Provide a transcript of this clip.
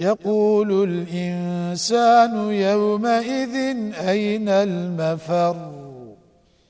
يقول الإنسان يومئذ أين المفر؟